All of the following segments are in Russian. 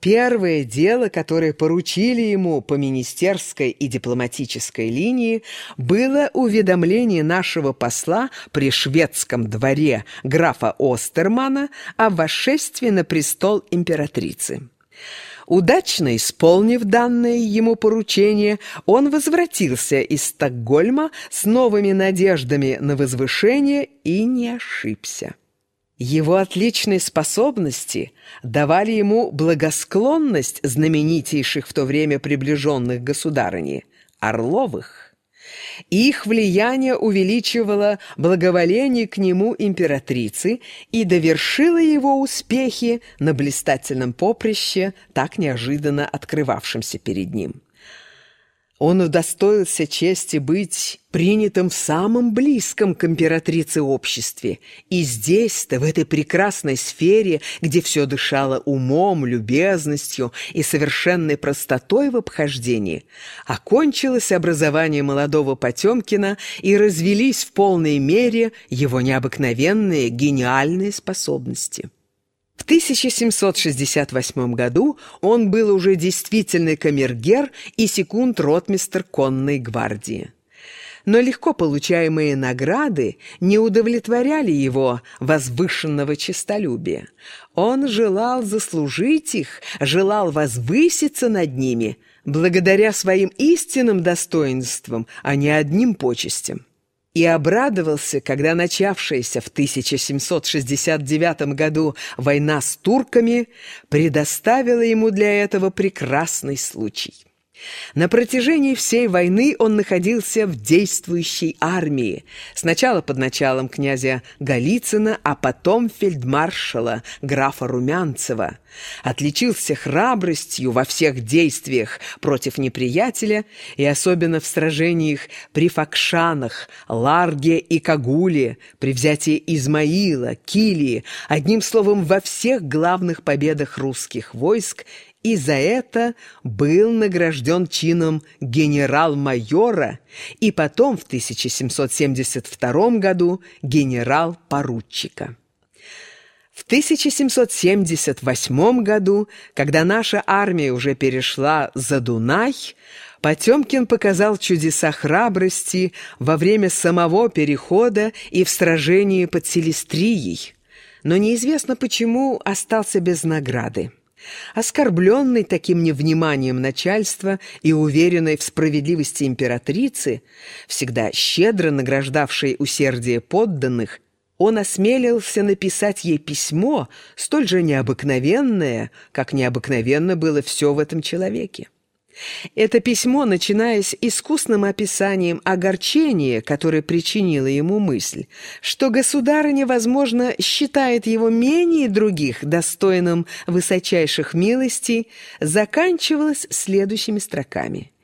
Первое дело, которое поручили ему по министерской и дипломатической линии, было уведомление нашего посла при шведском дворе графа Остермана о восшествии на престол императрицы. Удачно исполнив данное ему поручение, он возвратился из Стокгольма с новыми надеждами на возвышение и не ошибся. Его отличные способности давали ему благосклонность знаменитейших в то время приближенных государыни – Орловых. Их влияние увеличивало благоволение к нему императрицы и довершило его успехи на блистательном поприще, так неожиданно открывавшемся перед ним. Он удостоился чести быть принятым в самом близком к императрице обществе. И здесь-то, в этой прекрасной сфере, где все дышало умом, любезностью и совершенной простотой в обхождении, окончилось образование молодого Потемкина и развелись в полной мере его необыкновенные гениальные способности. В 1768 году он был уже действительный камергер и секунд-ротмистр конной гвардии. Но легко получаемые награды не удовлетворяли его возвышенного честолюбия. Он желал заслужить их, желал возвыситься над ними, благодаря своим истинным достоинствам, а не одним почестям и обрадовался, когда начавшаяся в 1769 году война с турками предоставила ему для этого прекрасный случай. На протяжении всей войны он находился в действующей армии, сначала под началом князя Голицына, а потом фельдмаршала графа Румянцева. Отличился храбростью во всех действиях против неприятеля и особенно в сражениях при Факшанах, Ларге и Кагуле, при взятии Измаила, Килии, одним словом, во всех главных победах русских войск и за это был награжден чином генерал-майора и потом в 1772 году генерал-поручика. В 1778 году, когда наша армия уже перешла за Дунай, Потемкин показал чудеса храбрости во время самого перехода и в сражении под Селестрией, но неизвестно почему остался без награды. Оскорбленный таким невниманием начальства и уверенной в справедливости императрицы, всегда щедро награждавшей усердие подданных, он осмелился написать ей письмо, столь же необыкновенное, как необыкновенно было все в этом человеке. Это письмо, начинаясь искусным описанием огорчения, которое причинила ему мысль, что государыня, возможно, считает его менее других достойным высочайших милостей, заканчивалось следующими строками –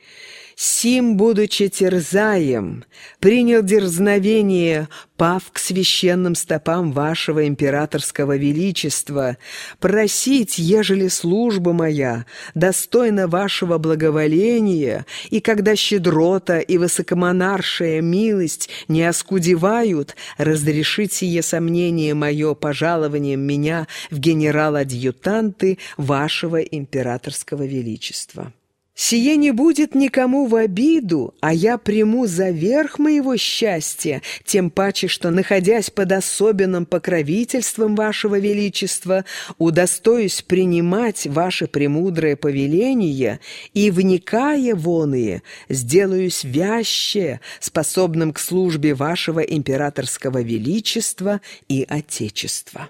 Сим, будучи терзаем, принял дерзновение, пав к священным стопам вашего императорского величества, просить, ежели служба моя достойна вашего благоволения, и когда щедрота и высокомонаршая милость не оскудевают, разрешить сие сомнение мое пожалованием меня в генерал-адъютанты вашего императорского величества. Сие не будет никому в обиду, а я приму за верх моего счастья, тем паче, что, находясь под особенным покровительством вашего величества, удостоюсь принимать ваше премудрое повеление и, вникая воные, сделаюсь вяще, способным к службе вашего императорского величества и отечества».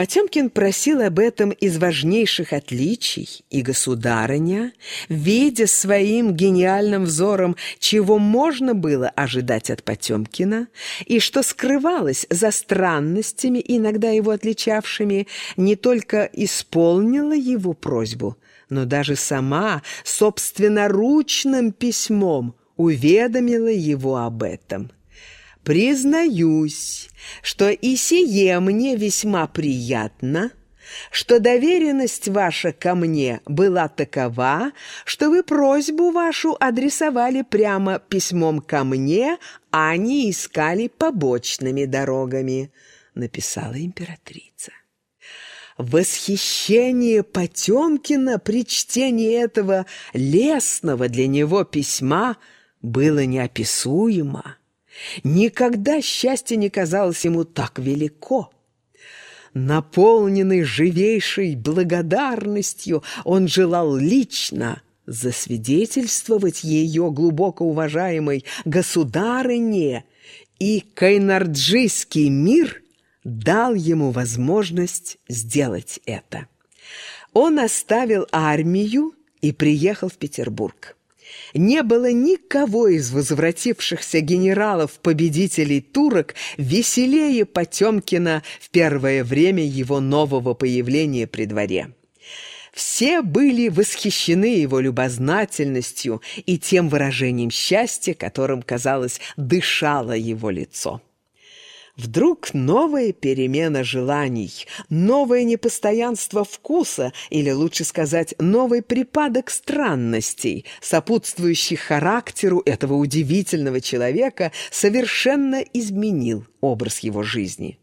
Потемкин просил об этом из важнейших отличий, и государыня, видя своим гениальным взором, чего можно было ожидать от Потемкина, и что скрывалось за странностями, иногда его отличавшими, не только исполнила его просьбу, но даже сама собственноручным письмом уведомила его об этом. Признаюсь, что и сие мне весьма приятно, что доверенность ваша ко мне была такова, что вы просьбу вашу адресовали прямо письмом ко мне, а не искали побочными дорогами», — написала императрица. Восхищение Потемкина при чтении этого лесного для него письма было неописуемо. Никогда счастье не казалось ему так велико. Наполненный живейшей благодарностью, он желал лично засвидетельствовать ее глубоко уважаемой государыне, и Кайнарджийский мир дал ему возможность сделать это. Он оставил армию и приехал в Петербург не было никого из возвратившихся генералов-победителей турок веселее Потемкина в первое время его нового появления при дворе. Все были восхищены его любознательностью и тем выражением счастья, которым, казалось, дышало его лицо. Вдруг новая перемена желаний, новое непостоянство вкуса, или лучше сказать, новый припадок странностей, сопутствующих характеру этого удивительного человека, совершенно изменил образ его жизни.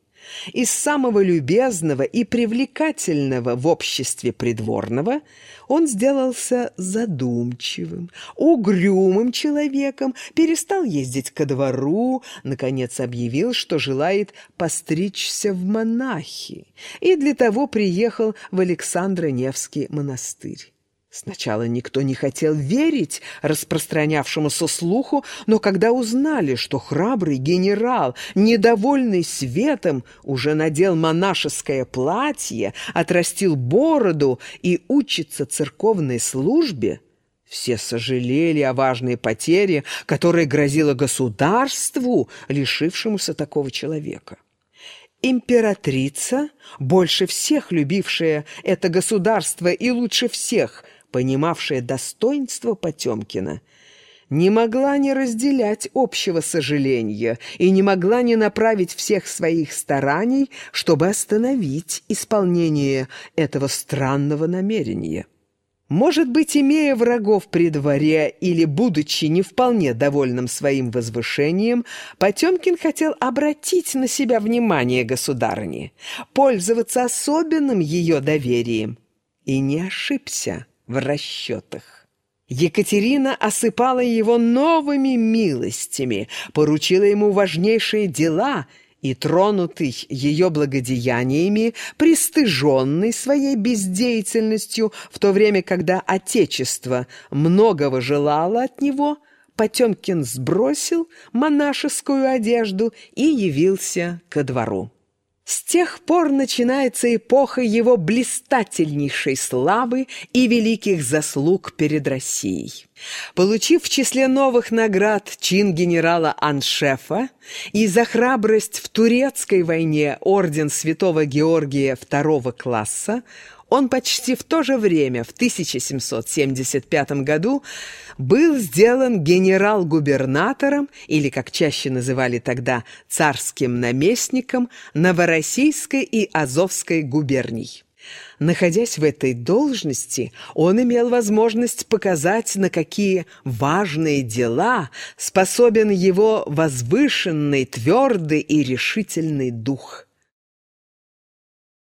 Из самого любезного и привлекательного в обществе придворного он сделался задумчивым, угрюмым человеком, перестал ездить ко двору, наконец объявил, что желает постричься в монахи, и для того приехал в Александро-Невский монастырь. Сначала никто не хотел верить распространявшемуся слуху, но когда узнали, что храбрый генерал, недовольный светом, уже надел монашеское платье, отрастил бороду и учится церковной службе, все сожалели о важной потере, которая грозила государству, лишившемуся такого человека. Императрица, больше всех любившая это государство и лучше всех – понимавшая достоинство Потемкина, не могла не разделять общего сожаления и не могла не направить всех своих стараний, чтобы остановить исполнение этого странного намерения. Может быть, имея врагов при дворе или будучи не вполне довольным своим возвышением, Потемкин хотел обратить на себя внимание государыни, пользоваться особенным ее доверием. И не ошибся в расчетах. Екатерина осыпала его новыми милостями, поручила ему важнейшие дела и, тронутый ее благодеяниями, пристыженный своей бездеятельностью, в то время, когда Отечество многого желало от него, Потемкин сбросил монашескую одежду и явился ко двору. С тех пор начинается эпоха его блистательнейшей славы и великих заслуг перед Россией. Получив в числе новых наград чин генерала Аншефа и за храбрость в турецкой войне орден святого Георгия второго класса, он почти в то же время, в 1775 году, был сделан генерал-губернатором, или, как чаще называли тогда, царским наместником Новороссийской и Азовской губерний. Находясь в этой должности, он имел возможность показать, на какие важные дела способен его возвышенный, твердый и решительный дух.